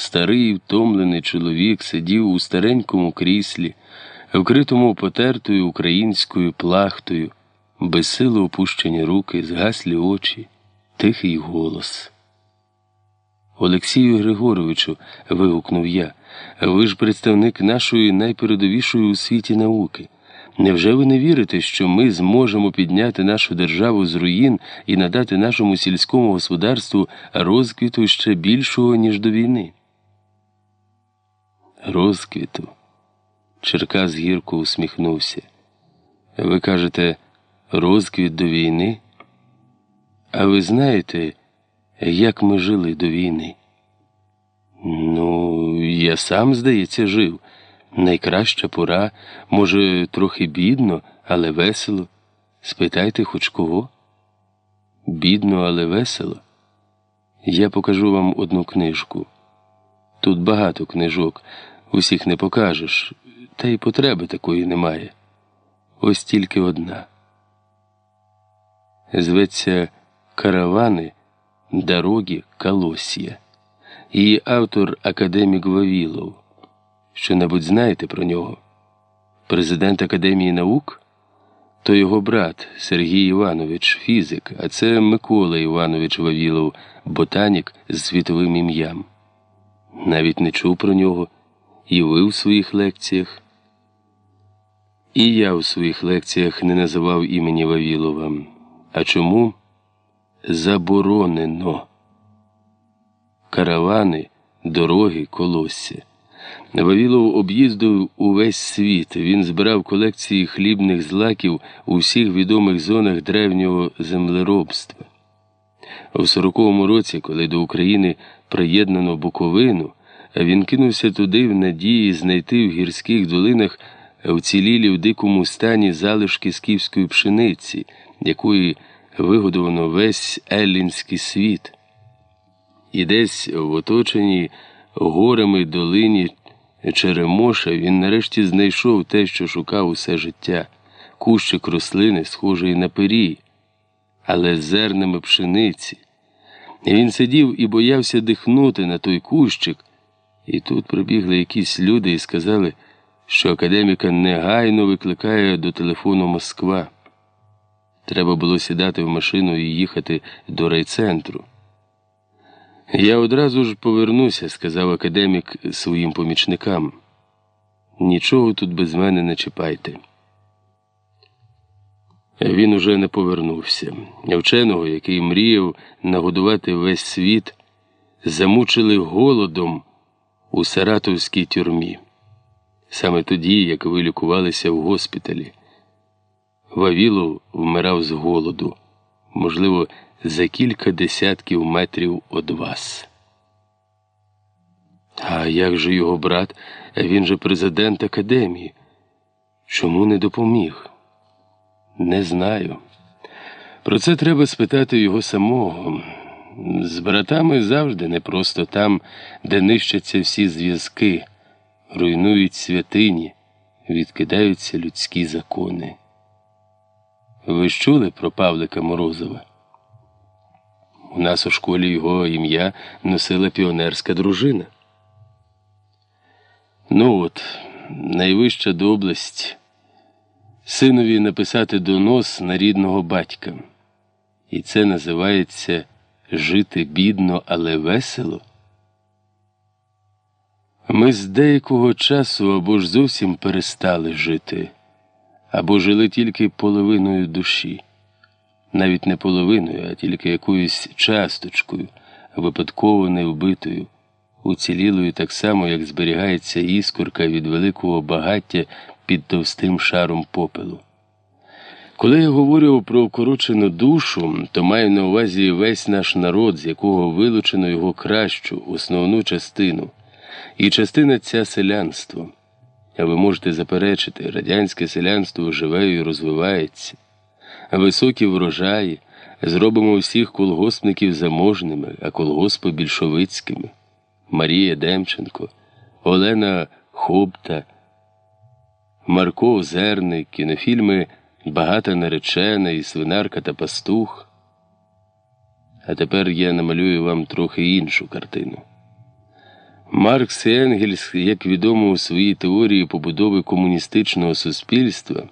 Старий втомлений чоловік сидів у старенькому кріслі, вкритому потертою українською плахтою, безсило опущені руки, згаслі очі, тихий голос. Олексію Григоровичу, вигукнув я, ви ж представник нашої найпередовішої у світі науки. Невже ви не вірите, що ми зможемо підняти нашу державу з руїн і надати нашому сільському господарству розквіту ще більшого, ніж до війни? Розквіту. Черкас гірко усміхнувся. Ви кажете, розквіт до війни? А ви знаєте, як ми жили до війни? Ну, я сам, здається, жив. Найкраща пора, може, трохи бідно, але весело. Спитайте хоч кого? Бідно, але весело. Я покажу вам одну книжку. Тут багато книжок, усіх не покажеш, та й потреби такої немає. Ось тільки одна. Зветься Каравани Дороги Колосія. Її автор академік Вавілов. Що-небудь знаєте про нього? Президент Академії наук? То його брат Сергій Іванович, фізик, а це Микола Іванович Вавілов, ботанік з світовим ім'ям. Навіть не чув про нього, і ви в своїх лекціях. І я в своїх лекціях не називав імені Вавілова. А чому? Заборонено. Каравани, дороги, колосся. Вавілов об'їздив увесь світ. Він збирав колекції хлібних злаків у всіх відомих зонах древнього землеробства. У 40-му році, коли до України приєднано Буковину, він кинувся туди в надії знайти в гірських долинах вцілілі в дикому стані залишки скіфської пшениці, якої вигодовано весь еллінський світ. І десь в оточеній горами долині Черемоша він нарешті знайшов те, що шукав усе життя, кущик рослини, схожий на пирій, але з зернами пшениці. Він сидів і боявся дихнути на той кущик, і тут прибігли якісь люди і сказали, що академіка негайно викликає до телефону Москва. Треба було сідати в машину і їхати до райцентру. Я одразу ж повернуся, сказав академік своїм помічникам. Нічого тут без мене не чіпайте. Він уже не повернувся. Вченого, який мріяв нагодувати весь світ, замучили голодом у саратовській тюрмі. Саме тоді, як ви лікувалися в госпіталі. Вавілов вмирав з голоду, можливо, за кілька десятків метрів од вас. А як же його брат, він же президент академії? Чому не допоміг? Не знаю. Про це треба спитати його самого. З братами завжди не просто там, де нищаться всі зв'язки, руйнують святині, відкидаються людські закони. Ви ж чули про Павлика Морозова? У нас у школі його ім'я носила піонерська дружина. Ну от, найвища доблесть синові написати донос на рідного батька. І це називається жити бідно, але весело. Ми з деякого часу або ж зовсім перестали жити, або жили тільки половиною душі навіть не половиною, а тільки якоюсь часточкою, випадково невбитою, уцілілою так само, як зберігається іскорка від великого багаття під товстим шаром попелу. Коли я говорю про вкорочену душу, то маю на увазі весь наш народ, з якого вилучено його кращу, основну частину, і частина ця селянство. А ви можете заперечити, радянське селянство живе і розвивається високі врожаї, зробимо всіх колгоспників заможними, а колгоспи більшовицькими. Марія Демченко, Олена Хобта, Марко Озерник, кінофільми Багата наречена і свинарка та пастух. А тепер я намалюю вам трохи іншу картину. Маркс і Енгельс, як відомо у своїй теорії побудови комуністичного суспільства,